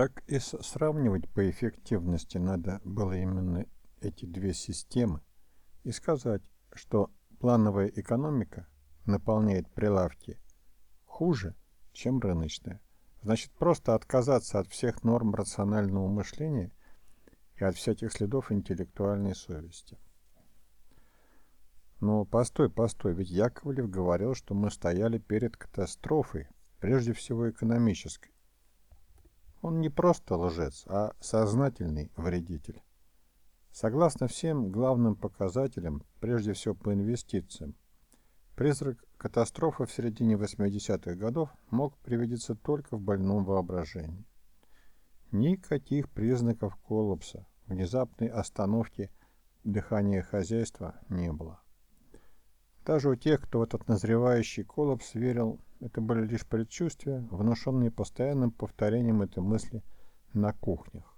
Так и сравнивать по эффективности надо было именно эти две системы и сказать, что плановая экономика наполняет прилавки хуже, чем рыночная. Значит, просто отказаться от всех норм рационального мышления и от всяких следов интеллектуальной совести. Но постой, постой, ведь Яковлев говорил, что мы стояли перед катастрофой, прежде всего экономической. Он не просто лжец, а сознательный вредитель. Согласно всем главным показателям, прежде всего по инвестициям, призрак катастрофы в середине 80-х годов мог привидеться только в больном воображении. Никаких признаков коллапса, внезапной остановки дыхания хозяйства не было. Даже у тех, кто в этот назревающий коллапс верил, это были лишь предчувствия, внушенные постоянным повторением этой мысли на кухнях.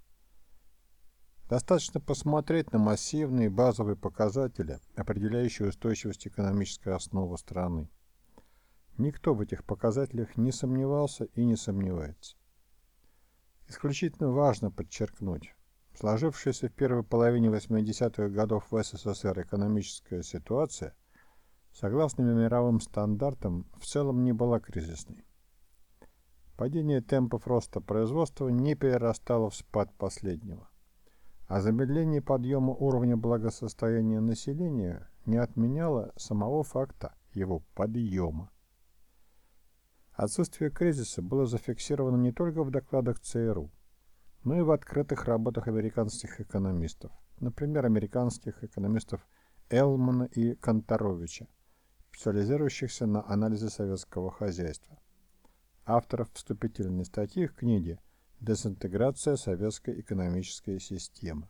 Достаточно посмотреть на массивные базовые показатели, определяющие устойчивость экономической основы страны. Никто в этих показателях не сомневался и не сомневается. Исключительно важно подчеркнуть, сложившаяся в первой половине 80-х годов в СССР экономическая ситуация согласно мировым стандартам, в целом не была кризисной. Падение темпов роста производства не перерастало в спад последнего, а замедление подъема уровня благосостояния населения не отменяло самого факта его подъема. Отсутствие кризиса было зафиксировано не только в докладах ЦРУ, но и в открытых работах американских экономистов, например, американских экономистов Элмана и Конторовича, специализирующихся на анализе советского хозяйства. Авторов вступительной статьи к книге «Дезинтеграция советской экономической системы».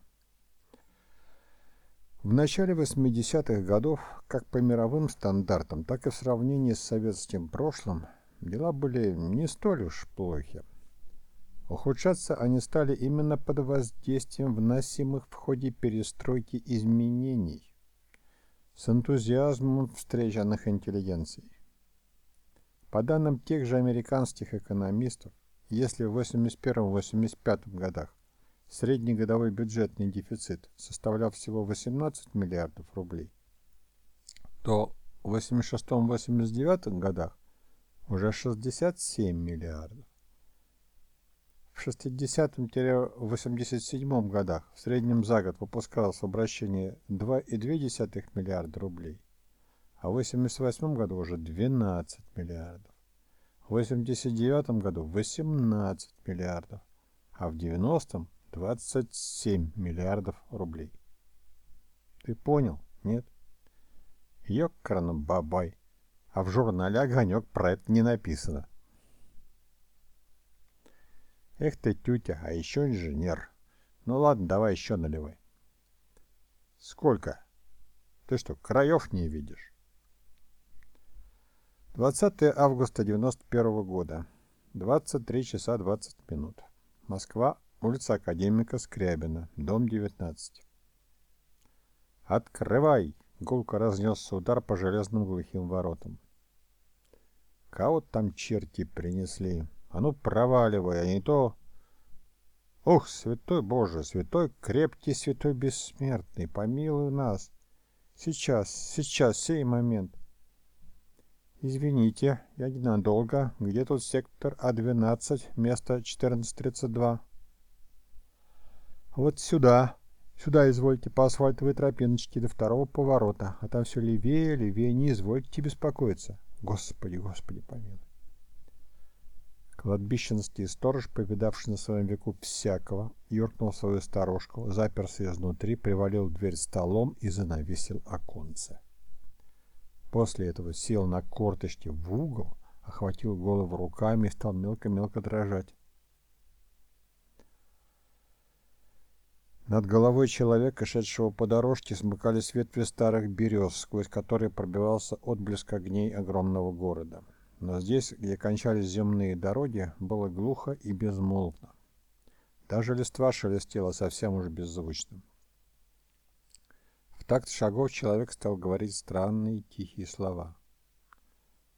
В начале 80-х годов, как по мировым стандартам, так и в сравнении с советским прошлым, дела были не столь уж плохи. Ухудшаться они стали именно под воздействием вносимых в ходе перестройки изменений с энтузиазмом встреченных интеллигенций. По данным тех же американских экономистов, если в 81-85 годах средний годовой бюджетный дефицит составлял всего 18 миллиардов рублей, то в 86-89 годах уже 67 миллиардов. В 60-87 годах в среднем за год выпускалось в обращение 2,2 миллиарда рублей, а в 88 году уже 12 миллиардов. В 89 году 18 миллиардов, а в 90-м 27 миллиардов рублей. Ты понял, нет? Ёкарно бабай. А в журнале «Огонек» про это не написано. Эх ты, тютя, а еще инженер. Ну ладно, давай еще наливай. Сколько? Ты что, краев не видишь? 20 августа 91 года. 23 часа 20 минут. Москва, улица Академика Скрябина, дом 19. «Открывай!» — гулко разнесся удар по железным глухим воротам. «Кого там черти принесли?» А ну, проваливай, а не то... Ох, святой Боже, святой крепкий, святой бессмертный, помилуй нас. Сейчас, сейчас, сей момент. Извините, я ненадолго. Где тут сектор А12, место 1432? Вот сюда. Сюда извольте по асфальтовой тропиночке до второго поворота, а там все левее, левее, не извольте беспокоиться. Господи, Господи, помилуй. Кладбищенский сторож, повидавший на своем веку всякого, юркнул в свою сторожку, заперся изнутри, привалил дверь столом и занавесил оконце. После этого сел на корточки в угол, охватил голову руками и стал мелко-мелко дрожать. Над головой человека, шедшего по дорожке, смыкались ветви старых берез, сквозь которые пробивался отблеск огней огромного города но здесь, где кончались земные дороги, было глухо и безмолвно. Даже листва шелестела совсем уж беззвучно. В такт шагов человек стал говорить странные тихие слова.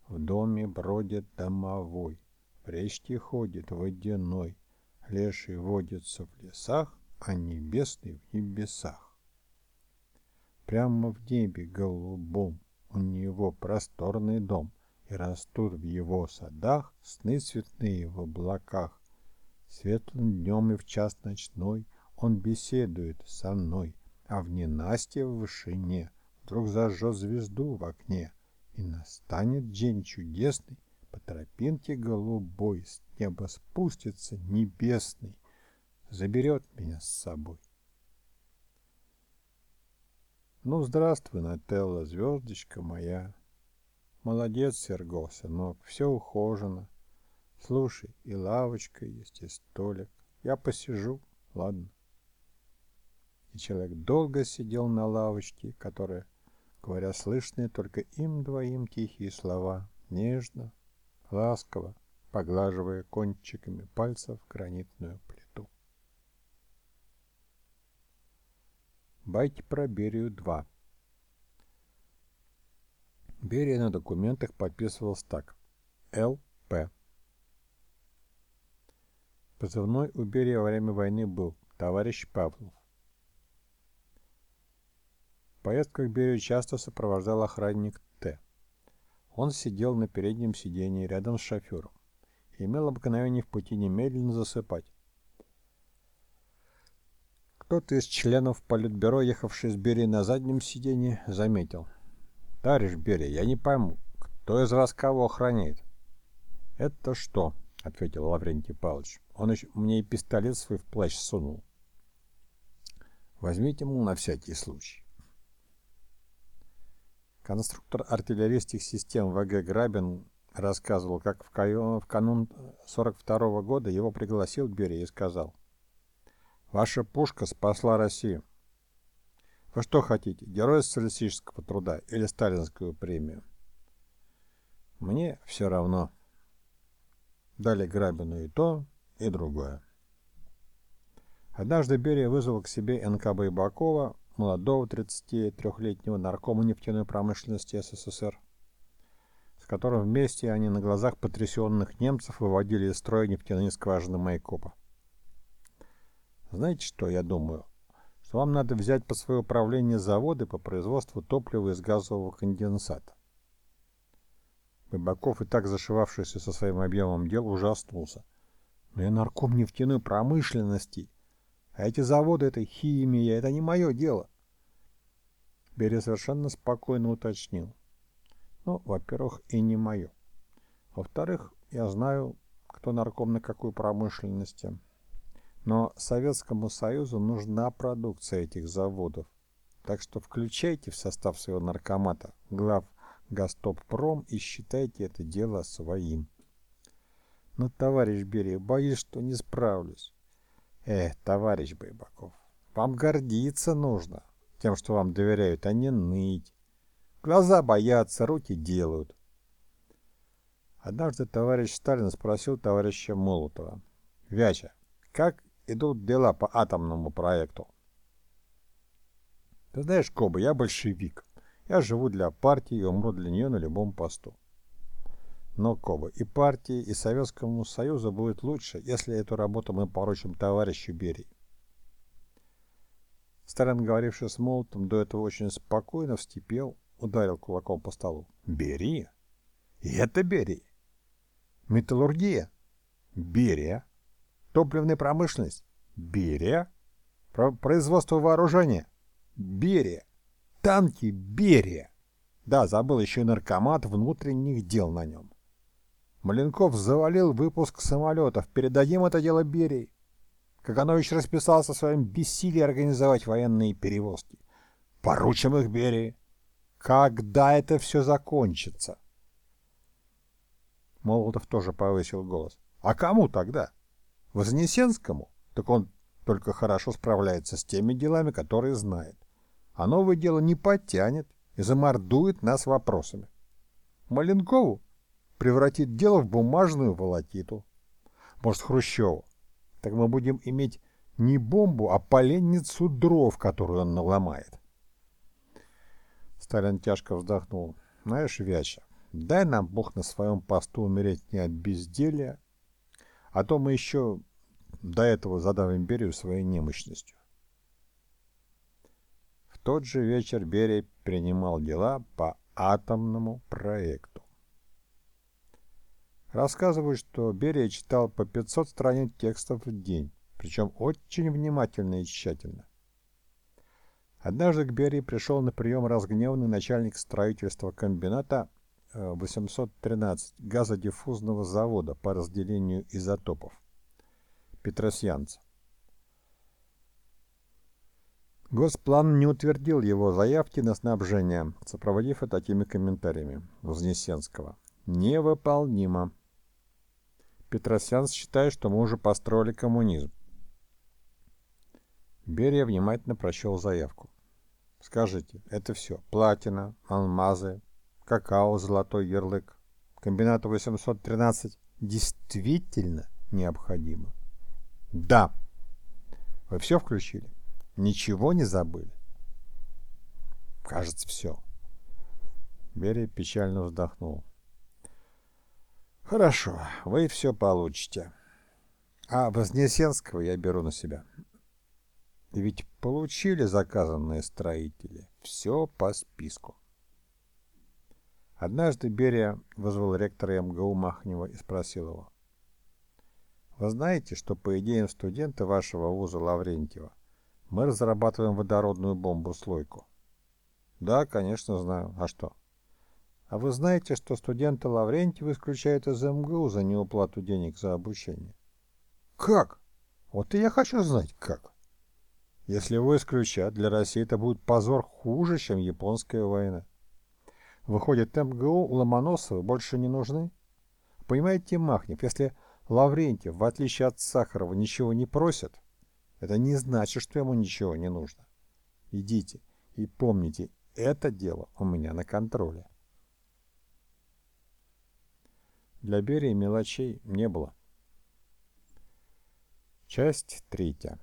В доме бродит домовой, в речке ходит водяной, Леший водится в лесах, а небесный в небесах. Прямо в небе голубом у него просторный дом, И растут в его садах сны цветные в облаках. Светлым днем и в час ночной он беседует со мной, А в ненастье в вышине вдруг зажжет звезду в окне, И настанет день чудесный, по тропинке голубой С неба спустится небесный, Заберет меня с собой. Ну, здравствуй, Нателла, звездочка моя. Молодец, Серго, сынок, все ухожено. Слушай, и лавочка есть, и столик. Я посижу, ладно. И человек долго сидел на лавочке, которая, говоря слышные только им двоим тихие слова, нежно, ласково, поглаживая кончиками пальцев гранитную плиту. Байки про Берию 2 Берия на документах подписывался так. Л.П. Позывной у Берия во время войны был «Товарищ Павлов». В поездках Берию часто сопровождал охранник Т. Он сидел на переднем сиденье рядом с шофером и имел обыкновение в пути немедленно засыпать. Кто-то из членов политбюро, ехавший с Берии на заднем сиденье, заметил. «Товарищ Берия, я не пойму, кто из вас кого охраняет?» «Это что?» — ответил Лаврентий Павлович. «Он еще мне и пистолет свой в плащ сунул». «Возьмите, мол, на всякий случай». Конструктор артиллерийских систем ВГ Грабин рассказывал, как в канун 42 -го года его пригласил Берия и сказал — Ваша пушка спасла Россию. Вы что хотите, героя социалистического труда или сталинскую премию? Мне все равно. Дали Грабину и то, и другое. Однажды Берия вызвал к себе НК Байбакова, молодого 33-летнего наркома нефтяной промышленности СССР, с которым вместе они на глазах потрясенных немцев выводили из строя нефтяные скважины Майкопа. Знаете что, я думаю? Вам надо взять под свое управление заводы по производству топлива из газового конденсата. Бабаков, и так зашивавшийся со своим объемом дел, ужаснулся. Но я нарком нефтяной промышленности. А эти заводы — это химия, это не мое дело. Берия совершенно спокойно уточнил. Ну, во-первых, и не мое. Во-вторых, я знаю, кто нарком на какой промышленности. Но Советскому Союзу нужна продукция этих заводов. Так что включайте в состав своего наркомата глав Гастоппром и считайте это дело своим. Но, товарищ Берия, боюсь, что не справлюсь. Эх, товарищ Байбаков, вам гордиться нужно тем, что вам доверяют, а не ныть. Глаза боятся, руки делают. Однажды товарищ Сталин спросил товарища Молотова. «Вяча, как идут дела по атомному проекту. Ты знаешь, Коба, я большевик. Я живу для партии и умру для нее на любом посту. Но, Коба, и партии, и Советскому Союзу будет лучше, если эту работу мы поручим товарищу Берии. Сталин, говоривший с Молотом, до этого очень спокойно встепел, ударил кулаком по столу. Берия? И это Берия. Металлургия? Берия. Топливная промышленность? Берия. Про производство вооружения? Берия. Танки? Берия. Да, забыл еще и наркомат внутренних дел на нем. Маленков завалил выпуск самолетов. Передадим это дело Берии. Каганович расписался в своем бессилии организовать военные перевозки. Поручим их Берии. Когда это все закончится? Молотов тоже повысил голос. А кому тогда? Вознесенскому, так он только хорошо справляется с теми делами, которые знает. А новое дело не потянет и замордует нас вопросами. Маленкову превратит дело в бумажную волокиту. Может, Хрущеву. Так мы будем иметь не бомбу, а поленницу дров, которую он наломает. Сталин тяжко вздохнул. Знаешь, Вяча, дай нам Бог на своем посту умереть не от безделия, а то мы еще до этого задав империю своей немощностью. В тот же вечер Берия принимал дела по атомному проекту. Рассказывают, что Берия читал по 500 страниц текстов в день, причем очень внимательно и тщательно. Однажды к Берии пришел на прием разгневанный начальник строительства комбината 813 э, газодиффузного завода по разделению изотопов. Петросянц. Госплан не утвердил его заявки на снабжение, сопроводив это такими комментариями Вознесенского. Невыполнимо. Петросянц считает, что мы уже построили коммунизм. Берия внимательно прочел заявку. Скажите, это все. Платина, алмазы, какао, золотой ярлык. Комбинату 813 действительно необходимо? Да. Вы все включили? Ничего не забыли? Кажется, все. Берия печально вздохнул. Хорошо, вы все получите. А Вознесенского я беру на себя. Ведь получили заказанные строители все по списку. Однажды Берия вызвал ректора МГУ Махнева и спросил его. «Вы знаете, что по идеям студента вашего вуза Лаврентьева мы разрабатываем водородную бомбу-слойку?» «Да, конечно, знаю. А что?» «А вы знаете, что студента Лаврентьева исключают из МГУ за неуплату денег за обучение?» «Как? Вот и я хочу знать, как!» Если его исключат, для России это будет позор хуже, чем японская война. Выходит, МГУ Ломоносовы больше не нужны? Понимаете, Махнев, если Лаврентьев, в отличие от Сахарова, ничего не просит, это не значит, что ему ничего не нужно. Идите и помните, это дело у меня на контроле. Для Берии мелочей не было. Часть третья.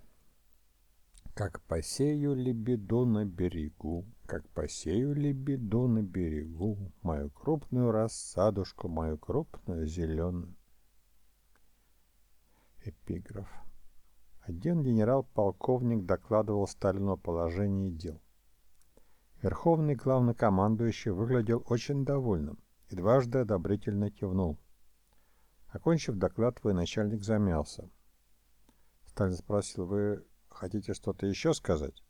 Как посею лебеду на берегу, Как посею лебеду на берегу, Мою крупную рассадушку, Мою крупную зеленую. Эпиграф. Один генерал-полковник докладывал Сталину о положении дел. Верховный главнокомандующий выглядел очень довольным и дважды одобрительно кивнул. Окончив доклад, военачальник замялся. Сталин спросил, вы Хотите что-то еще сказать?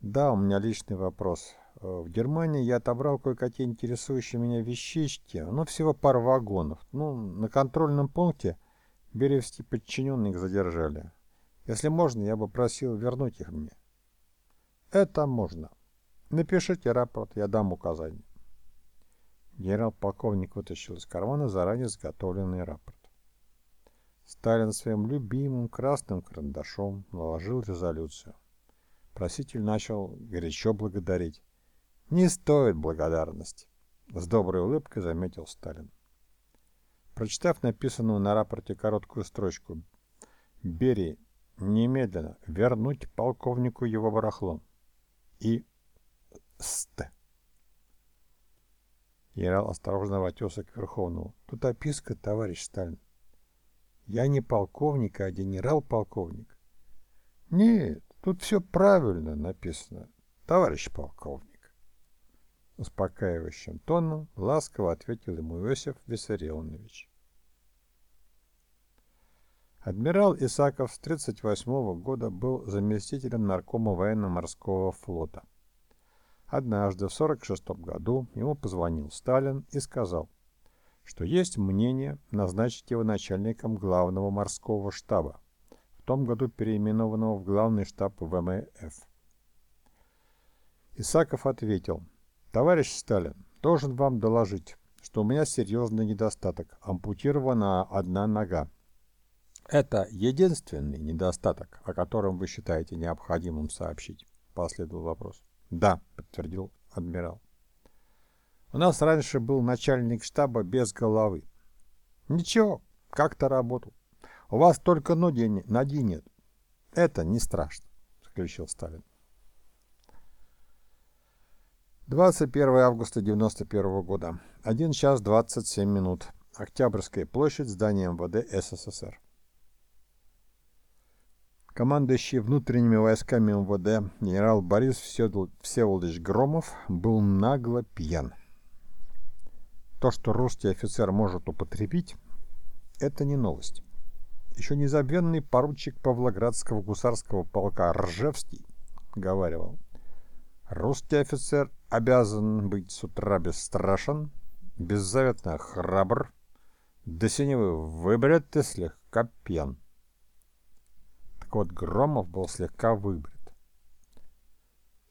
Да, у меня личный вопрос. Э, в Германии я отобрал кое-какие интересующие меня вещички, но всего пару вагонов. Ну, на контрольном пункте беревские подчиненные их задержали. Если можно, я бы просил вернуть их мне. Это можно. Напишите рапорт, я дам указания. Генерал-полковник вытащил из кармана заранее заготовленный рапорт. Сталин своим любимым красным карандашом наложил резолюцию. Проситель начал горячо благодарить. «Не стоит благодарности», — с доброй улыбкой заметил Сталин. Прочитав написанную на рапорте короткую строчку «Бери немедленно вернуть полковнику его барахло» и «Ст». Генерал осторожно воротился к Верховному. «Тут описка, товарищ Сталин». Я не полковник, а генерал-полковник. Нет, тут все правильно написано, товарищ полковник. Успокаивающим тоном ласково ответил ему Иосиф Виссарионович. Адмирал Исаков с 1938 года был заместителем наркома военно-морского флота. Однажды в 1946 году ему позвонил Сталин и сказал, что есть мнение назначить его начальником главного морского штаба, том году переименованного в главный штаб ВМФ. Исаков ответил, «Товарищ Сталин, должен вам доложить, что у меня серьезный недостаток, ампутирована одна нога. Это единственный недостаток, о котором вы считаете необходимым сообщить?» Последовал вопрос. «Да», — подтвердил адмирал. У нас раньше был начальник штаба без головы. Ничего, как-то работал. У вас только ноги, ноги нет. Это не страшно, заключил Сталин. 21 августа 1991 года. 1 час 27 минут. Октябрьская площадь, здание МВД СССР. Командующий внутренними войсками МВД генерал Борис Всеволодович Громов был нагло пьян. То, что русский офицер может употребить, это не новость. Еще незабвенный поручик Павлоградского гусарского полка Ржевский говаривал, «Русский офицер обязан быть с утра бесстрашен, беззаветно храбр, до синевы выбрят и слегка пьян». Так вот, Громов был слегка выбрит.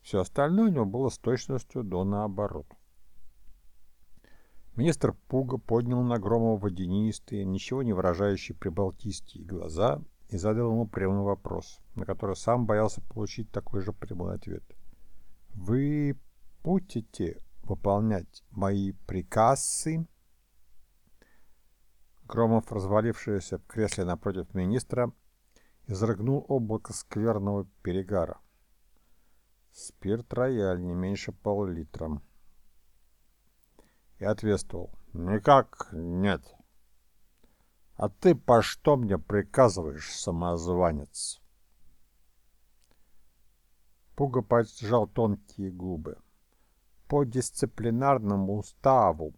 Все остальное у него было с точностью до наоборот. Министр Пуга поднял на Громова водянистые, ничего не выражающие прибалтийские глаза и задал ему прямой вопрос, на который сам боялся получить такой же прямой ответ. «Вы будете выполнять мои приказы?» Громов, развалившийся в кресле напротив министра, изрыгнул облако скверного перегара. Спирт рояль не меньше пол-литра. Ответствовал. Никак нет. А ты по что мне приказываешь, самозванец? Пуга поджал тонкие губы. По дисциплинарному уставу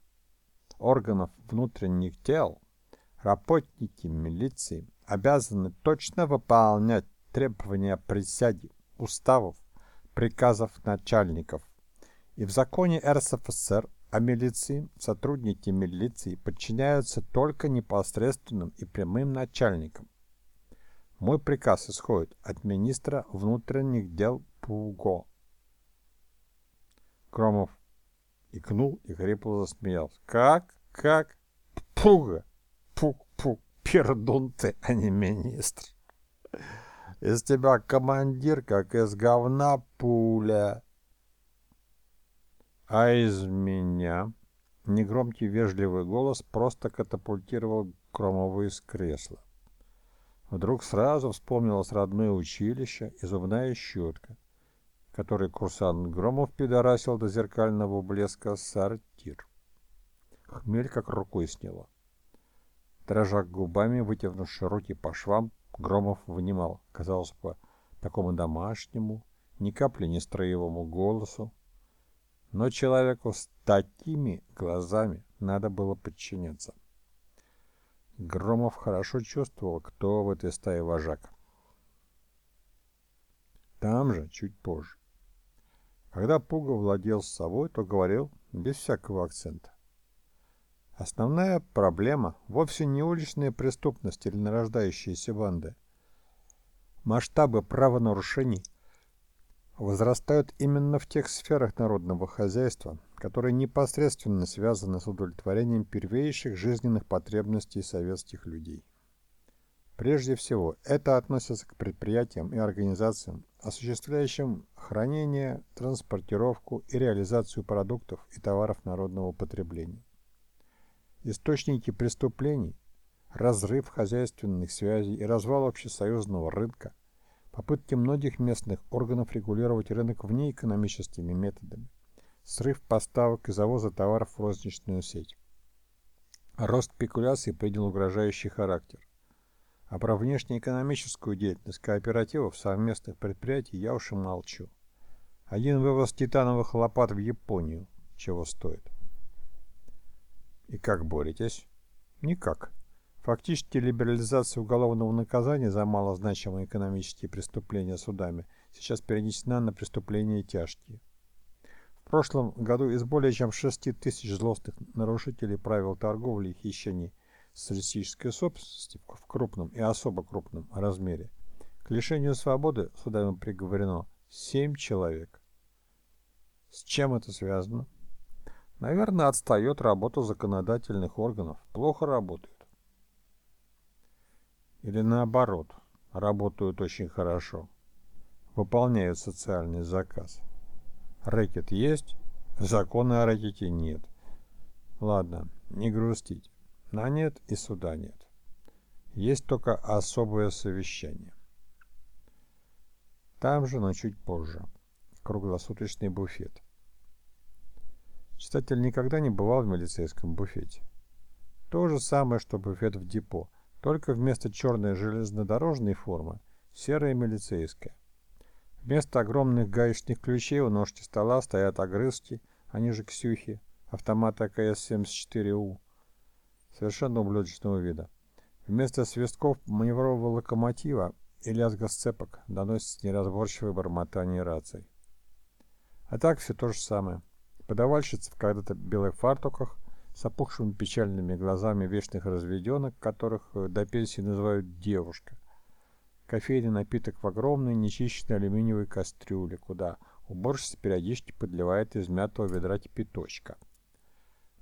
органов внутренних дел работники милиции обязаны точно выполнять требования присяги, уставов, приказов начальников. И в законе РСФСР о милиции сотрудники милиции подчиняются только непосредственным и прямым начальникам. Мой приказ исходит от министра внутренних дел Пуго. Громов икнул и хрипло засмеялся. Как? Как? Пуга! Пук-пук! пердун ты, а не министр. Из тебя командир, как из говна пуля. А из меня негромкий вежливый голос просто катапультировал Громова из кресла. Вдруг сразу вспомнилось родное училище и зубная щетка, который курсант Громов пидорасил до зеркального блеска сортир. Хмель как рукой сняло. Дрожа губами, вытянувши руки по швам, Громов внимал, казалось бы, такому домашнему, ни капли не строевому голосу. Но человеку с такими глазами надо было подчиняться. Громов хорошо чувствовал, кто в этой стае вожак. Там же, чуть позже. Когда Пуга владел собой, то говорил без всякого акцента. Основная проблема вовсе не уличная преступность или нарождающиеся банды. Масштабы правонарушений возрастают именно в тех сферах народного хозяйства, которые непосредственно связаны с удовлетворением первейших жизненных потребностей советских людей. Прежде всего, это относится к предприятиям и организациям, осуществляющим хранение, транспортировку и реализацию продуктов и товаров народного потребления. Источники преступлений, разрыв хозяйственных связей и развал общесоюзного рынка, попытки многих местных органов регулировать рынок внеэкономическими методами, срыв поставок и завоза товаров в розничную сеть. Рост спекуляций принял угрожающий характер. А про внешнеэкономическую деятельность кооперативов совместных предприятий я уж и молчу. Один вывоз титановых лопат в Японию чего стоит. И как боретесь? Никак. Фактически либерализация уголовного наказания за малозначимые экономические преступления судами сейчас перенесена на преступления тяжкие. В прошлом году из более чем 6 тысяч злостных нарушителей правил торговли и хищений социалистической собственности в крупном и особо крупном размере к лишению свободы судами приговорено 7 человек. С чем это связано? Наверное, отстает работа законодательных органов. Плохо работают. Или наоборот, работают очень хорошо. Выполняют социальный заказ. Рэкет есть, закона о рэкете нет. Ладно, не грустить. На нет и суда нет. Есть только особое совещание. Там же, но чуть позже. Круглосуточный буфет. Читатель никогда не бывал в милицейском буфете. То же самое, что буфет в депо, только вместо черной железнодорожной формы серая милицейская. Вместо огромных гаечных ключей у ножки стола стоят огрызки, они же Ксюхи, автомат АКС-74У, совершенно ублюдочного вида. Вместо свистков маневрового локомотива и лязга сцепок доносится неразборчивое бормотание раций. А так все то же самое. Подавальщица в когда-то белых фартуках, с опухшими печальными глазами вечных разведенок, которых э, до пенсии называют девушка. Кофейный напиток в огромной нечищенной алюминиевой кастрюле, куда уборщица периодически подливает из мятого ведра кипяточка.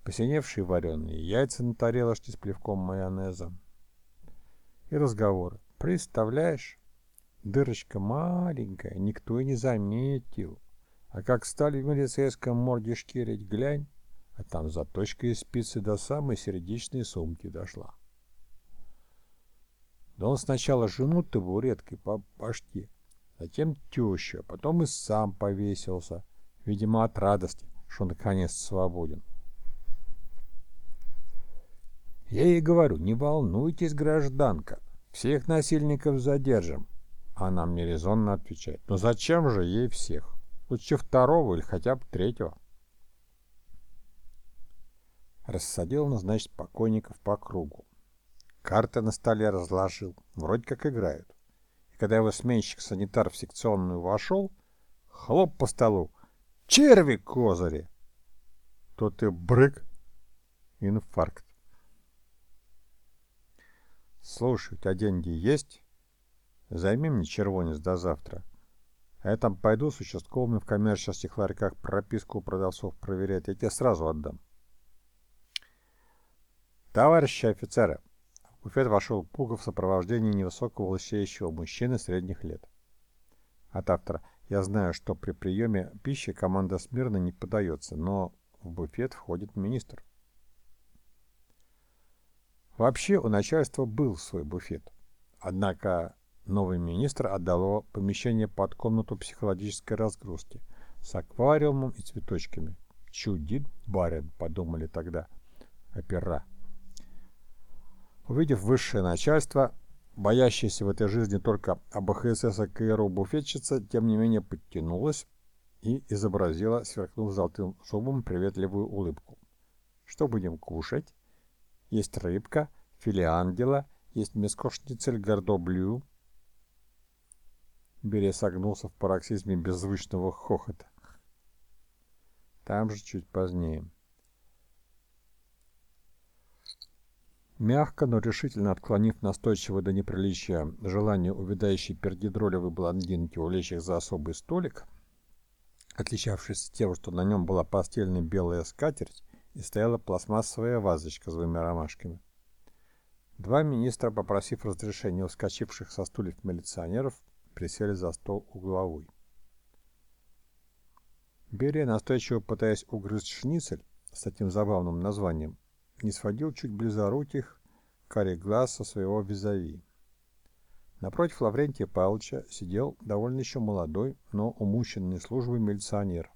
Посиневшие вареные яйца на тарелочке с плевком майонеза. И разговоры. Представляешь, дырочка маленькая, никто и не заметил. А как стали в милицейском морде шкерить, глянь, а там заточка из спицы до самой сердечной сумки дошла. Да он сначала жену табуреткой по башке, затем тещу, а потом и сам повесился, видимо, от радости, что наконец свободен. Я ей говорю, не волнуйтесь, гражданка, всех насильников задержим. Она мне резонно отвечает, но зачем же ей всех? Лучше второго или хотя бы третьего. Рассадил он, значит, покойников по кругу. Карты на столе разложил, вроде как играют. И когда его сменщик-санитар в секционную вошел, хлоп по столу. «Черви козыри!» Тот и брык, инфаркт. «Слушай, у тебя деньги есть? Займи мне червонец до завтра». А я там пойду с участковыми в коммерческих ларьках прописку у продавцов проверять. Я тебе сразу отдам. Товарищи офицеры! В буфет вошел Пугов в сопровождении невысокого лысеющего мужчины средних лет. От автора. Я знаю, что при приеме пищи команда смирно не подается, но в буфет входит министр. Вообще у начальства был свой буфет. Однако Новый министр отдал помещение под комнату психологической разгрузки с аквариумом и цветочками. «Чудит барин», — подумали тогда опера. Увидев высшее начальство, боящаяся в этой жизни только АБХСС и КРУ буфетчица, тем не менее подтянулась и изобразила, сверкнув золотым зубом, приветливую улыбку. «Что будем кушать? Есть рыбка, филе ангела, есть мяскошницель гордоблю, Берия согнулся в пароксизме беззвучного хохота. Там же чуть позднее. Мягко, но решительно отклонив настойчиво до неприличия желание увядающей пердидролевой блондинки улечь их за особый столик, отличавшийся тем, что на нем была постельная белая скатерть и стояла пластмассовая вазочка с двумя ромашками. Два министра, попросив разрешения у скачивших со стульев милиционеров, присели за стол угловой. Берия, настойчиво пытаясь угрызть шницель с таким забавным названием, не сводил чуть близоруких карих глаз со своего визави. Напротив Лаврентия Павловича сидел довольно еще молодой, но умущенный службой милиционер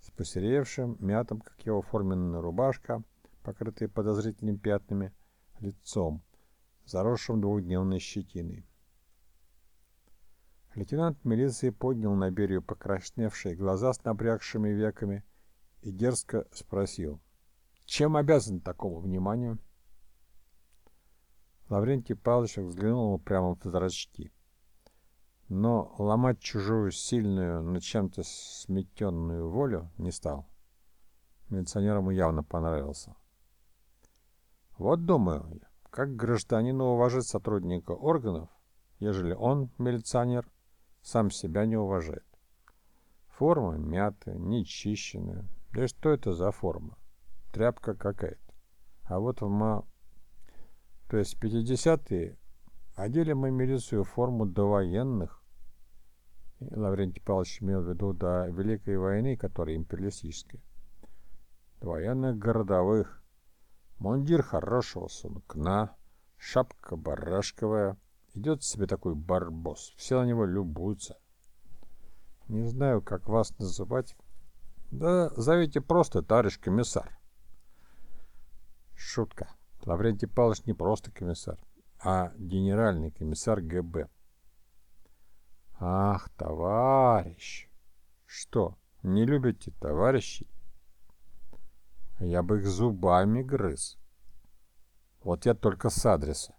с посеревшим, мятым, как его форменная рубашка, покрытая подозрительными пятнами, лицом, заросшим двухдневной щетиной. Лейтенант милиции поднял на Берию покрасневшие глаза с напрягшими веками и дерзко спросил, чем обязан такому вниманию? Лаврентий Павлович взглянул ему прямо в зрачки. Но ломать чужую сильную, но чем-то сметенную волю не стал. Милиционер ему явно понравился. Вот думаю, как гражданин уважить сотрудника органов, ежели он, милиционер, сам себя не уважает. Форма мятая, нечищенная. Да что это за форма? Тряпка какая-то. А вот в ма... То есть 50-е одели мы милицию форму довоенных. И Лаврентий Павлович имел в виду до Великой войны, которая империалистическая. Довоенных городовых. Мундир хорошего сункна, шапка барашковая, Идет себе такой барбос. Все на него любуются. Не знаю, как вас называть. Да зовите просто товарищ комиссар. Шутка. Лаврентий Павлович не просто комиссар, а генеральный комиссар ГБ. Ах, товарищ! Что, не любите товарищей? Я бы их зубами грыз. Вот я только с адреса.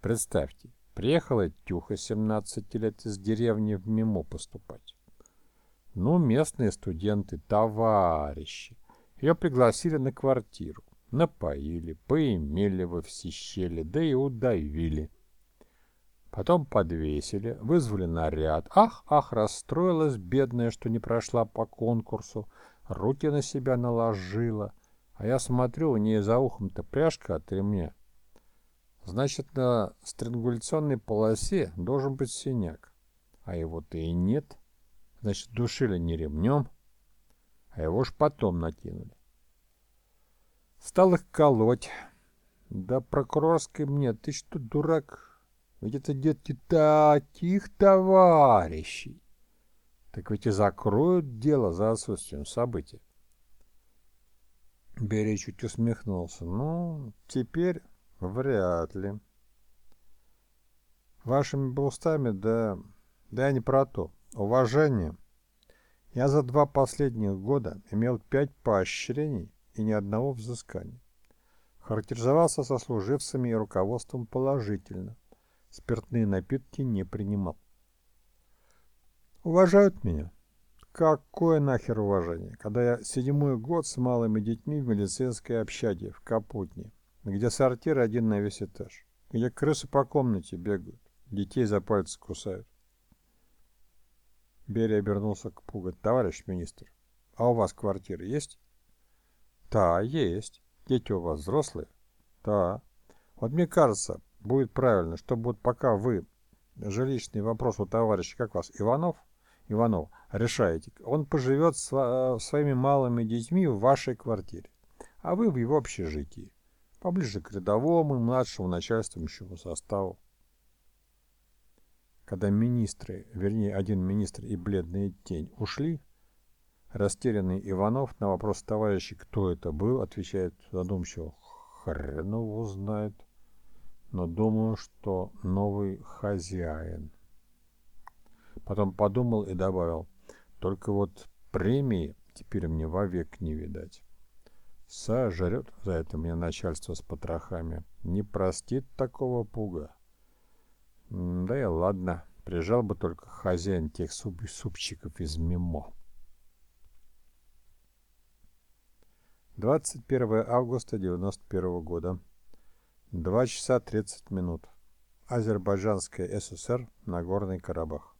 Представьте, приехала Тюха 17 лет из деревни в МИМО поступать. Ну, местные студенты, товарищи. Ее пригласили на квартиру. Напоили, поимели во все щели, да и удавили. Потом подвесили, вызвали наряд. Ах, ах, расстроилась бедная, что не прошла по конкурсу. Руки на себя наложила. А я смотрю, у нее за ухом-то пряжка от ремня. Значит, на стрингуляционной полосе должен быть синяк. А его-то и нет. Значит, душили не ремнем, а его ж потом накинули. Стал их колоть. Да прокурорской мне, ты что, дурак, ведь это дети таких товарищей. Так ведь и закроют дело за отсутствием событий. Берия чуть усмехнулся. Ну, теперь вряд ли. Вашими устами, да, да не про то. Уважение. Я за два последних года имел пять поощрений и ни одного взыскания. Характеризовался сослуживцами и руководством положительно спиртные напитки не принимал. Уважают меня? Какое нахер уважение, когда я седьмой год с малыми детьми в медицинской общаге в Капутне, где сортир один на весь этаж, где крысы по комнате бегают, детей за пальцы кусают. Берия обернулся к Пуга. «Товарищ министр, а у вас квартира есть?» «Да, есть. Дети у вас взрослые?» «Да. Вот мне кажется, будет правильно, чтобы вот пока вы жилищный вопрос у товарища, как вас, Иванов, Иванов, решаете, он поживет со своими малыми детьми в вашей квартире, а вы в его общежитии, поближе к рядовому и младшему начальствующему составу. Когда министры, вернее, один министр и бледная тень ушли, растерянный Иванов на вопрос товарища, кто это был, отвечает задумчиво, хрен его знает но думаю, что новый хозяин. Потом подумал и добавил, только вот премии теперь мне вовек не видать. Сожрет за это мне начальство с потрохами. Не простит такого пуга. Да и ладно, прижал бы только хозяин тех суп супчиков из мимо. 21 августа 91 года. 2 часа 30 минут. Азербайджанская ССР, Нагорный Карабах.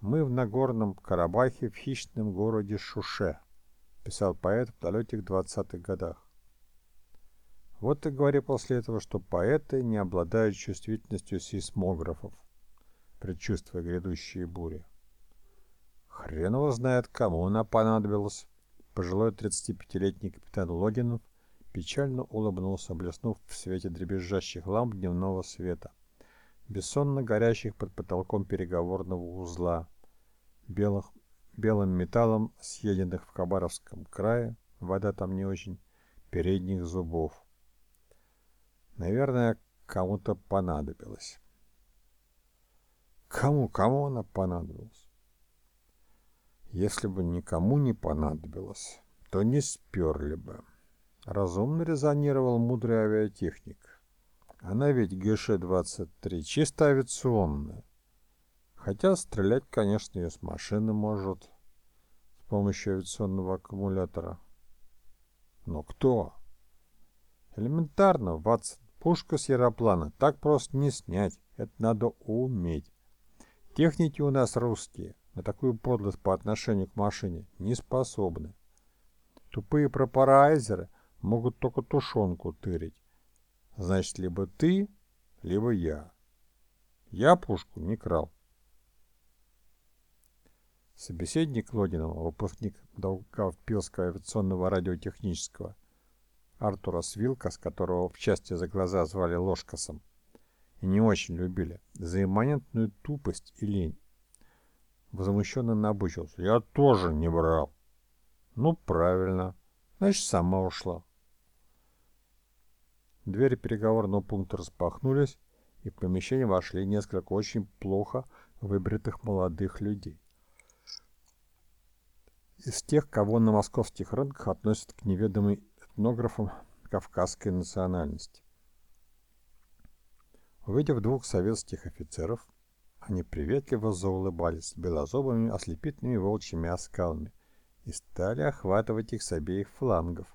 «Мы в Нагорном Карабахе в хищном городе Шуше», писал поэт в далеких 20-х годах. Вот и говори после этого, что поэты не обладают чувствительностью сейсмографов, предчувствуя грядущие бури. Хрен его знает, кому она понадобилась. Пожилой 35-летний капитан Логинов печально улыбнулся, блеснув в свете дребезжащих ламп дневного света, бессонно горящих под потолком переговорного узла, белых, белым металлом съеденных в Хабаровском крае, вода там не очень, передних зубов. Наверное, кому-то понадобилось. Кому, кому она понадобилась? Если бы никому не понадобилось, то не сперли бы. Разумно резонировал мудрый авиатехник. Она ведь ГШ-23 чисто авиационная. Хотя стрелять, конечно, ее с машины может с помощью авиационного аккумулятора. Но кто? Элементарно, Ватсон. Пушка с аэроплана. Так просто не снять. Это надо уметь. Техники у нас русские. На такую подлость по отношению к машине не способны. Тупые пропарайзеры – могут только тушенку тырить. Значит, либо ты, либо я. Я пушку не крал. Собеседник Логинова, выпускник Долгавпилского авиационного радиотехнического, Артура Свилка, с которого в части за глаза звали Ложкасом, и не очень любили, за имманентную тупость и лень. Возмущенно набычился. Я тоже не брал. Ну, правильно. Значит, сама ушла. Двери переговорного пункта распахнулись, и в помещение вошли несколько очень плохо выбритых молодых людей. Из тех, кого на московских рынках относят к неведомым этнографам кавказской национальности. Увидев двух советских офицеров, они приветливо заулыбались белозубыми ослепительными волчьими оскалами и стали охватывать их с обеих флангов.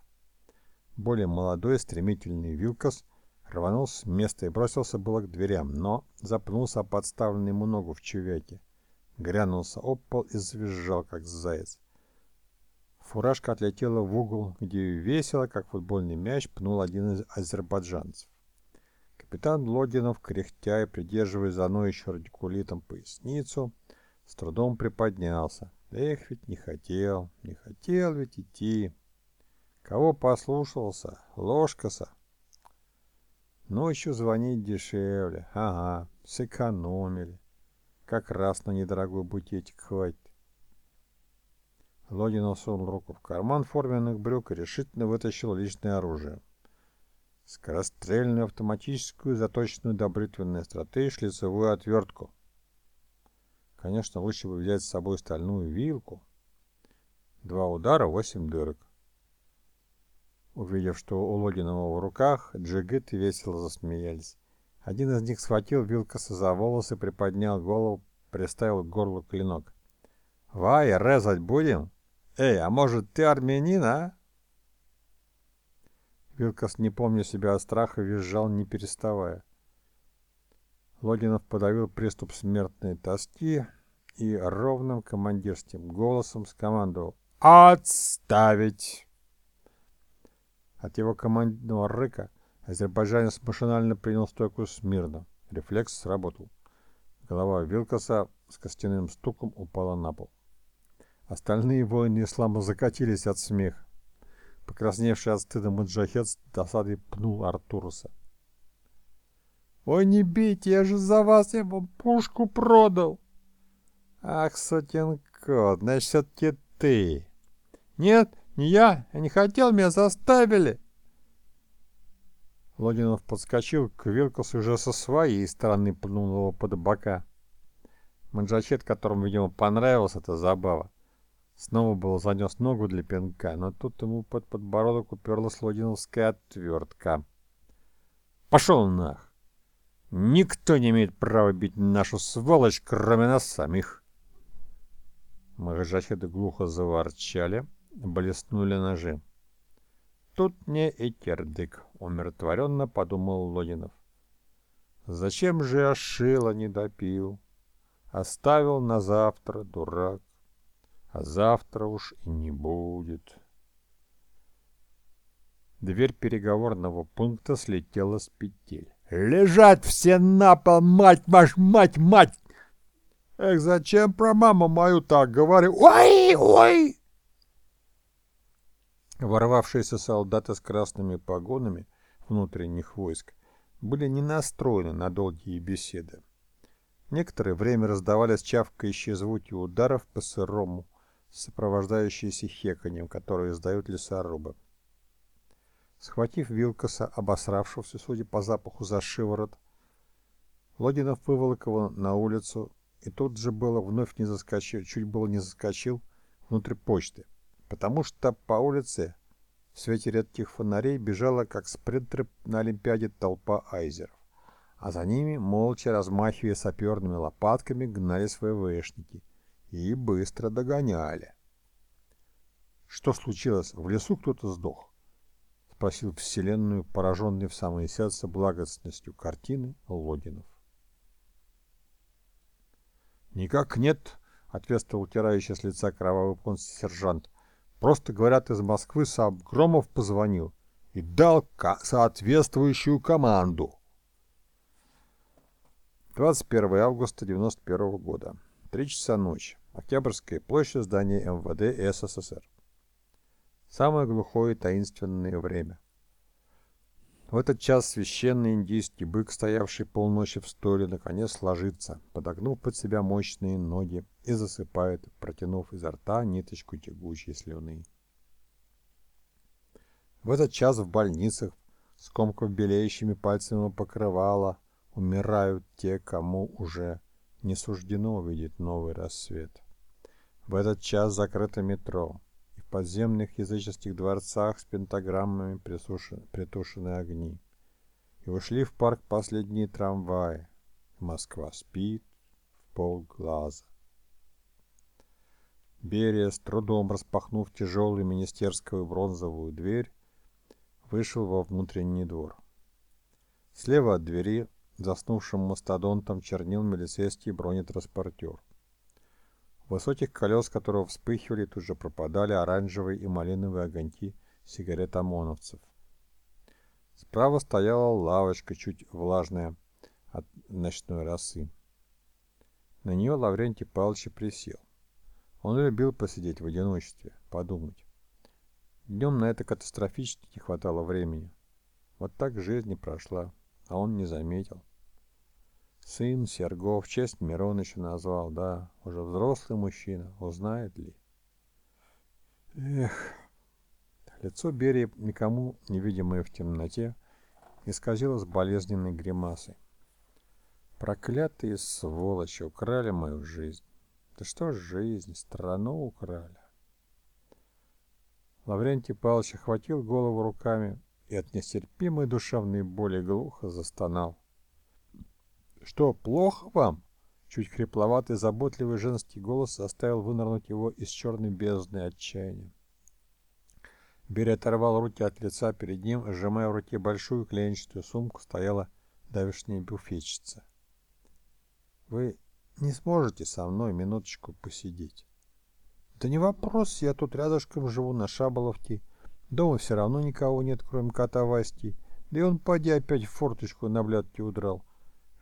Более молодой стремительный Вилкос рванул с места и бросился было к дверям, но запнулся о подставленную ему ногу в чувяке, грянулся об пол и завизжал, как заяц. Фуражка отлетела в угол, где весело, как футбольный мяч, пнул один из азербайджанцев. Капитан Логинов, кряхтя и придерживая за ноющую радикулитом поясницу, с трудом приподнялся. Эх, ведь не хотел, не хотел ведь идти. Кого послушался? Ложкаса. Ночью звонить дешевле. Ага, сэкономили. Как раз на недорогой букетик хватит. Логинов сунул руку в карман форменных брюк и решительно вытащил личное оружие скорострельную автоматическую, заточенную до бритвенной остроты шлицевую отвертку. Конечно, лучше бы взять с собой стальную вилку. Два удара, восемь дырок. Увидев, что у Логинова в руках, джигиты весело засмеялись. Один из них схватил Вилкаса за волосы, приподнял голову, приставил к горлу клинок. «Вай, резать будем? Эй, а может ты армянин, а?» Вилкас, не помня себя от страха, визжал, не переставая. Логинов подавил приступ смертной тоски и ровным командирским голосом скомандовал «Отставить!». От его командного рыка азербайджанец машинально принял стойку смирно. Рефлекс сработал. Голова Вилкаса с костяным стуком упала на пол. Остальные воины ислама закатились от смеха. Покрасневший от стыда Маджахет с досадой пнул Артуруса. «Ой, не бейте, я же за вас, я вам пушку продал!» «Ах, сотен кот, значит, все-таки ты!» «Нет, не я, я не хотел, меня заставили!» Логинов подскочил к Вилкусу уже со своей стороны пнул его под бока. Манджачет, которому, видимо, понравилась эта забава, Снова был занес ногу для пинка, но тут ему под подбородок уперлась лодиновская отвертка. «Пошел нах! Никто не имеет права бить нашу сволочь, кроме нас самих!» Махаджахеды глухо заворчали, блеснули ножи. «Тут не и кирдык», — умиротворенно подумал Лодинов. «Зачем же я шило не допил? Оставил на завтра, дурак а завтра уж и не будет. Дверь переговорного пункта слетела с петель. «Лежать все на пол, мать ваш, мать, мать!» «Эх, зачем про маму мою так говорю? Ой, ой!» Ворвавшиеся солдаты с красными погонами внутренних войск были не настроены на долгие беседы. Некоторое время раздавались чавкающие звуки ударов по сырому, сопровождающиеся хеканьем, которые издают лесорубы. Схватив Вилкоса, обосравшегося, судя по запаху, за шиворот, Логинов выволок его на улицу и тут же было вновь не заскочил, чуть было не заскочил внутрь почты, потому что по улице в свете редких фонарей бежала, как спринтеры на Олимпиаде, толпа айзеров, а за ними, молча размахивая саперными лопатками, гнались ВВшники — и быстро догоняли. «Что случилось? В лесу кто-то сдох?» — спросил Вселенную, пораженный в самое сердце благостностью картины Лодинов. «Никак нет», — ответствовал утирающий с лица кровавый понс сержант. «Просто, говорят, из Москвы сам Громов позвонил и дал соответствующую команду». 21 августа 91 года. Три часа ночи. Октябрьская площадь здания МВД СССР. Самое глухое таинственное время. В этот час священный индийский бык, стоявший полночи в стойле, наконец ложится, подогнув под себя мощные ноги и засыпает, протянув изо рта ниточку тягучей слюны. В этот час в больницах, скомкав белеющими пальцами покрывала, умирают те, кому уже не суждено увидеть новый рассвет. В этот час закрыто метро, и в подземных языческих дворцах с пентаграммами притушены огни. И ушли в парк последние трамваи. Москва спит в полглаза. Берия, с трудом распахнув тяжелую министерскую бронзовую дверь, вышел во внутренний двор. Слева от двери заснувшим мастодонтом чернил милицейский бронетранспортер. Высоких колес которого вспыхивали тут же пропадали оранжевые и малиновые огоньки сигарет ОМОНовцев. Справа стояла лавочка, чуть влажная от ночной росы. На нее Лаврентий Павлович присел. Он любил посидеть в одиночестве, подумать. Днем на это катастрофически не хватало времени. Вот так жизнь и прошла, а он не заметил. Сын Сергов, честь Мироныча назвал, да, уже взрослый мужчина, узнает ли? Эх, лицо Берии, никому невидимое в темноте, исказилось болезненной гримасой. Проклятые сволочи украли мою жизнь. Да что жизнь, страну украли. Лаврентий Павлович охватил голову руками и от нестерпимой душевной боли глухо застонал. «Что, плохо вам?» Чуть хрипловатый, заботливый женский голос заставил вынырнуть его из черной бездны отчаяния. Берия оторвал руки от лица перед ним, сжимая в руке большую клеенчатую сумку, стояла давешняя буфетчица. «Вы не сможете со мной минуточку посидеть?» «Да не вопрос, я тут рядышком живу на Шаболовке. Дома все равно никого нет, кроме кота Васти. Да и он, поди, опять в форточку на блядке удрал.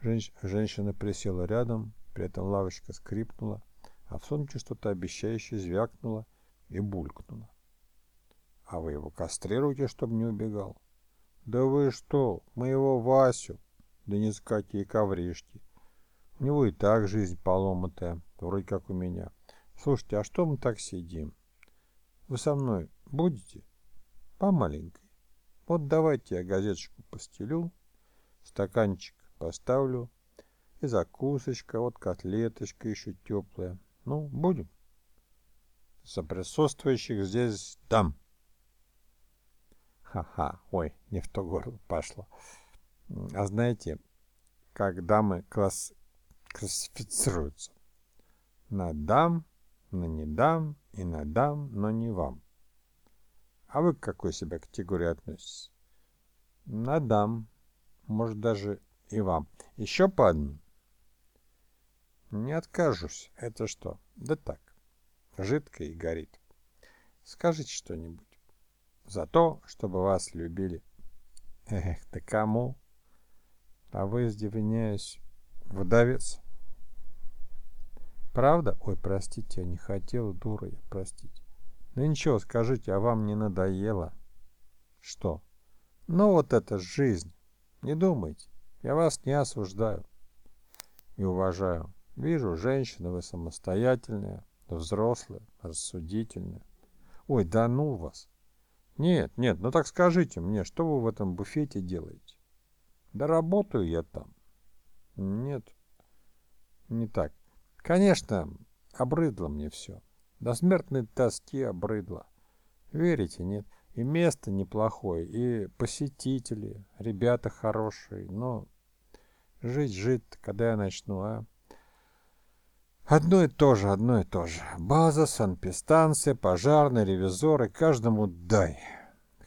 Женщ... Женщина присела рядом, при этом лавочка скрипнула, а в сумке что-то обещающее звякнуло и булькнуло. «А вы его кастрируете, чтобы не убегал?» «Да вы что, моего Васю!» «Да не какие ковришки!» «У него и так жизнь поломатая, вроде как у меня. Слушайте, а что мы так сидим? Вы со мной будете?» «По маленькой. Вот давайте я газеточку постелю, стаканчик поставлю. И закусочка, вот котлеточка еще теплая. Ну, будем. За присутствующих здесь там. Ха-ха, ой, не в то горло пошло. А знаете, как дамы класс... классифицируются? На дам, на не дам и на дам, но не вам. А вы к какой себя категории относитесь? На дам, может даже и вам. Еще по одной? Не откажусь. Это что? Да так. Жидко и горит. Скажите что-нибудь. За то, чтобы вас любили. Эх, да кому? А вы, извиняюсь, вдовец. Правда? Ой, простите, я не хотел, дура я, простите. Ну ничего, скажите, а вам не надоело? Что? Ну вот это жизнь. Не думайте. Я вас не осуждаю и уважаю. Вижу, женщина вы самостоятельная, взрослая, рассудительная. Ой, да ну вас. Нет, нет, ну так скажите мне, что вы в этом буфете делаете? Да работаю я там. Нет, не так. Конечно, обрыдло мне все. До смертной тоски обрыдло. Верите, нет? И место неплохое, и посетители, ребята хорошие, но Жить, жить, когда я начну, а? Одно и то же, одно и то же. База, санпистанция, пожарные, ревизоры, каждому дай.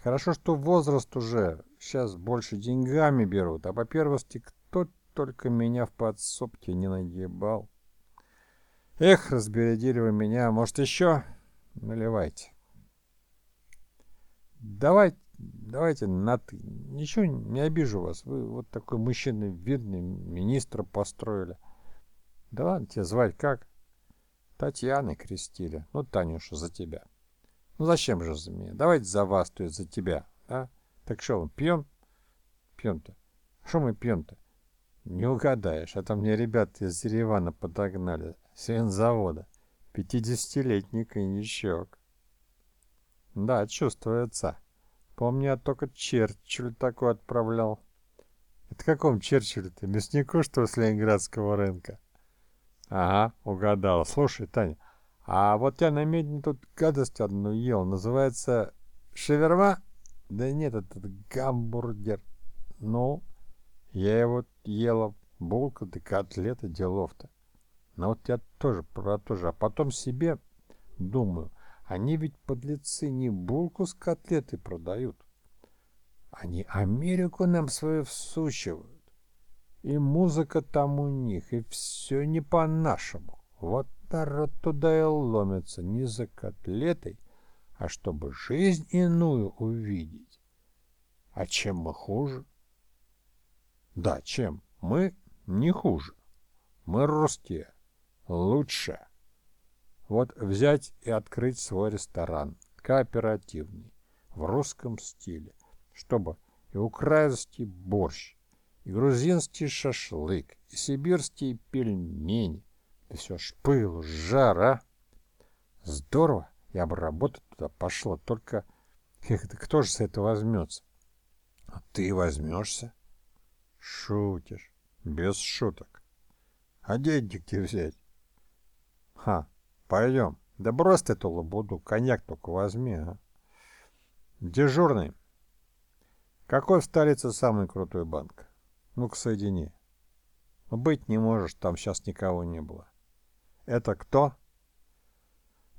Хорошо, что возраст уже. Сейчас больше деньгами берут, а по первости кто только меня в подсобке не нагибал. Эх, разбередили вы меня. Может, еще? Наливайте. Давайте давайте на ты. Ничего не обижу вас. Вы вот такой мужчина видный, министра построили. Да ладно, тебе звать как? Татьяны крестили. Ну, Танюша, за тебя. Ну, зачем же за меня? Давайте за вас, то есть за тебя. А? Так что, пьем? Пьем-то. Что мы пьем-то? Не угадаешь, а там мне ребята из Еревана подогнали. Свинзавода. Пятидесятилетний коньячок. Да, чувствуется. Помню, я только Черчилль такой отправлял. Это каком Черчилле-то? Мяснику, что с Ленинградского рынка? Ага, угадала. Слушай, Таня, а вот я на медне тут гадость одну ел. Называется шаверма? Да нет, это гамбургер. Ну, я его ела. Булка да котлеты, делов-то. Но вот я тоже про то же. А потом себе думаю, они ведь подлецы не булку с котлетой продают. Они Америку нам свою всучивают. И музыка там у них, и все не по-нашему. Вот народ туда и ломится не за котлетой, а чтобы жизнь иную увидеть. А чем мы хуже? Да, чем? Мы не хуже. Мы русские. Лучше. Вот взять и открыть свой ресторан, кооперативный, в русском стиле, чтобы и украинский борщ, и грузинский шашлык, и сибирские пельмени, да все ж пыл, жар, а? Здорово, я бы работать туда пошла, только кто же с этого возьмется? А ты возьмешься? Шутишь, без шуток. А деньги где взять? Ха, пойдем. Да брось ты эту лабуду, коньяк только возьми, а. Дежурный. Какой в столице самый крутой банк? Ну-ка, соедини. Ну, быть не можешь, там сейчас никого не было. Это кто?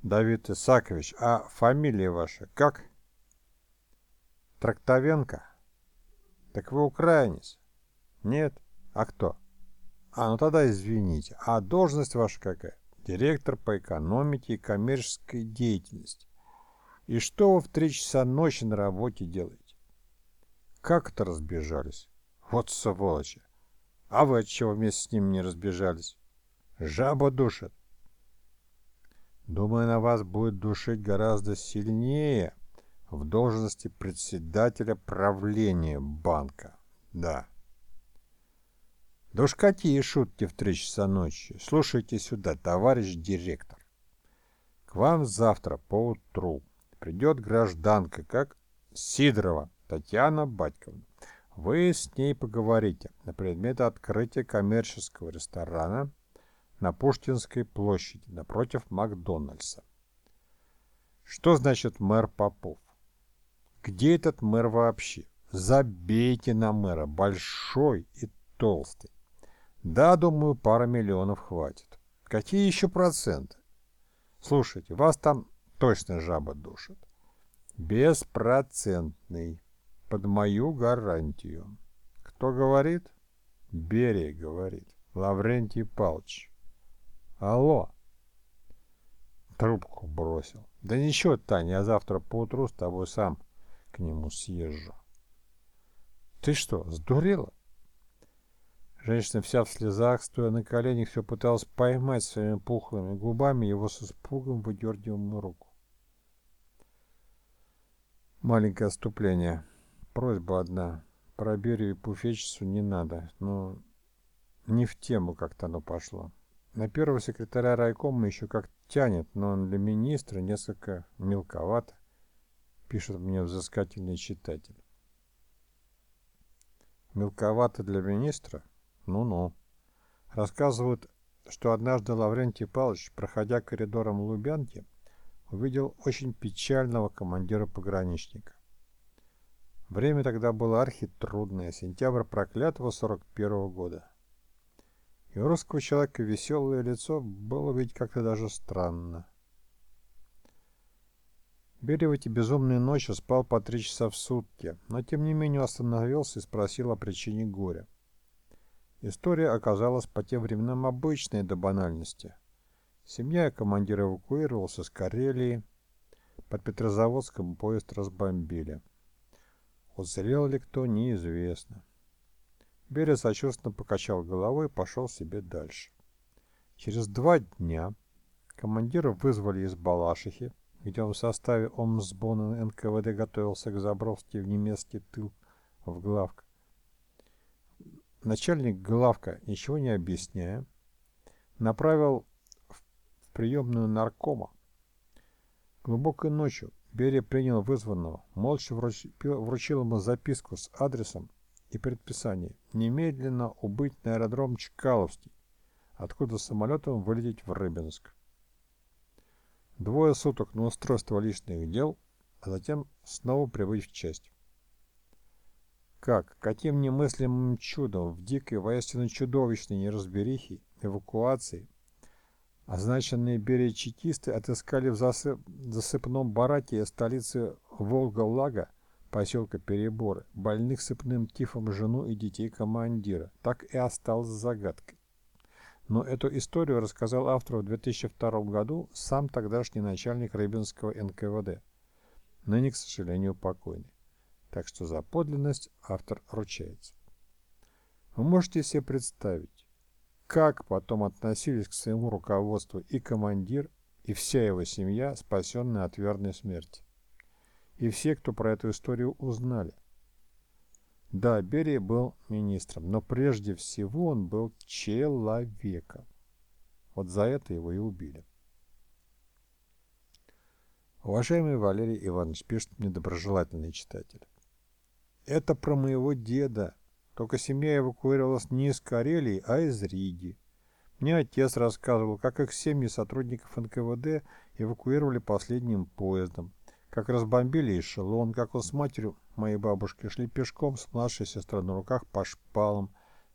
Давид Исакович. А фамилия ваша как? Трактовенко? Так вы украинец? Нет? А кто? А, ну тогда извините. А должность ваша какая? Директор по экономике и коммерческой деятельности. И что вы в три часа ночи на работе делаете? Как это разбежались? Вот сволочи. А вы отчего вместе с ним не разбежались? Жаба душит. Думаю, на вас будет душить гораздо сильнее в должности председателя правления банка. Да. Да уж какие шутки в три часа ночи. Слушайте сюда, товарищ директор. К вам завтра поутру придет гражданка, как Сидорова Татьяна Батьковна. Вы с ней поговорите на предмет открытия коммерческого ресторана на Пушкинской площади напротив Макдональдса. Что значит мэр Попов? Где этот мэр вообще? Забейте на мэра, большой и толстый. Да, думаю, пара миллионов хватит. Какие еще проценты? Слушайте, вас там точно жаба душит. Беспроцентный под мою гарантию. Кто говорит? Берия говорит. Лаврентий Палч. Алло. Трубку бросил. Да ничего, Таня, я завтра поутру с тобой сам к нему съезжу. Ты что, сдурела? Женщина вся в слезах, стоя на коленях, все пыталась поймать своими пухлыми губами его с испугом выдергиваемую руку. Маленькое отступление просьба одна. Про Берию и Пуфечицу не надо, но не в тему как-то оно пошло. На первого секретаря райкома еще как тянет, но он для министра несколько мелковато, пишет мне взыскательный читатель. Мелковато для министра? Ну-ну. Рассказывают, что однажды Лаврентий Павлович, проходя коридором Лубянки, увидел очень печального командира-пограничника. Время тогда было архитрудное, сентябрь проклятого 41 -го года. И у русского человека веселое лицо было ведь как-то даже странно. Берия в эти безумные ночи спал по три часа в сутки, но тем не менее остановился и спросил о причине горя. История оказалась по тем временам обычной до банальности. Семья и командир эвакуировался с Карелии. Под Петрозаводском поезд разбомбили. Уцелел ли кто, неизвестно. Берия сочувственно покачал головой и пошел себе дальше. Через два дня командира вызвали из Балашихи, где он в составе Омсбона НКВД готовился к заброске в немецкий тыл в главк. Начальник главка, ничего не объясняя, направил в приемную наркома. Глубокой ночью Берия принял вызванного, молча вручил ему записку с адресом и предписание немедленно убыть на аэродром Чкаловский, откуда самолетом вылететь в Рыбинск. Двое суток на устройство личных дел, а затем снова прибыть в часть. Как, каким немыслимым чудом? В дикой, воистину чудовищной неразберихе, эвакуации, означенные Берия чекисты отыскали в засып... засыпном бараке столицы Волга-Лага, поселка Переборы, больных сыпным тифом жену и детей командира, так и осталось загадкой. Но эту историю рассказал автору в 2002 году сам тогдашний начальник Рыбинского НКВД, ныне, к сожалению, покойный так что за подлинность автор ручается. Вы можете себе представить, как потом относились к своему руководству и командир, и вся его семья, спасенная от верной смерти. И все, кто про эту историю узнали. Да, Берия был министром, но прежде всего он был человеком. Вот за это его и убили. Уважаемый Валерий Иванович, пишет мне доброжелательный читатель. Это про моего деда. Только семья эвакуировалась не из Карелии, а из Риги. Мне отец рассказывал, как их семьи сотрудников НКВД эвакуировали последним поездом, как разбомбили эшелон, как он с матерью моей бабушки шли пешком с младшей сестрой на руках по шпалам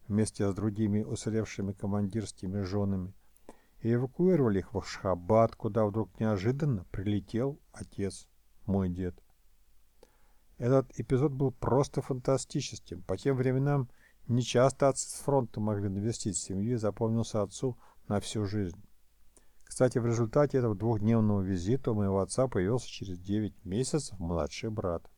вместе с другими уцелевшими командирскими женами и эвакуировали их в Ашхабад, куда вдруг неожиданно прилетел отец, мой дед. Этот эпизод был просто фантастическим. По тем временам нечасто отцы с фронта могли навестить семью и запомнился отцу на всю жизнь. Кстати, в результате этого двухдневного визита у моего отца появился через 9 месяцев младший брат.